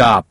up.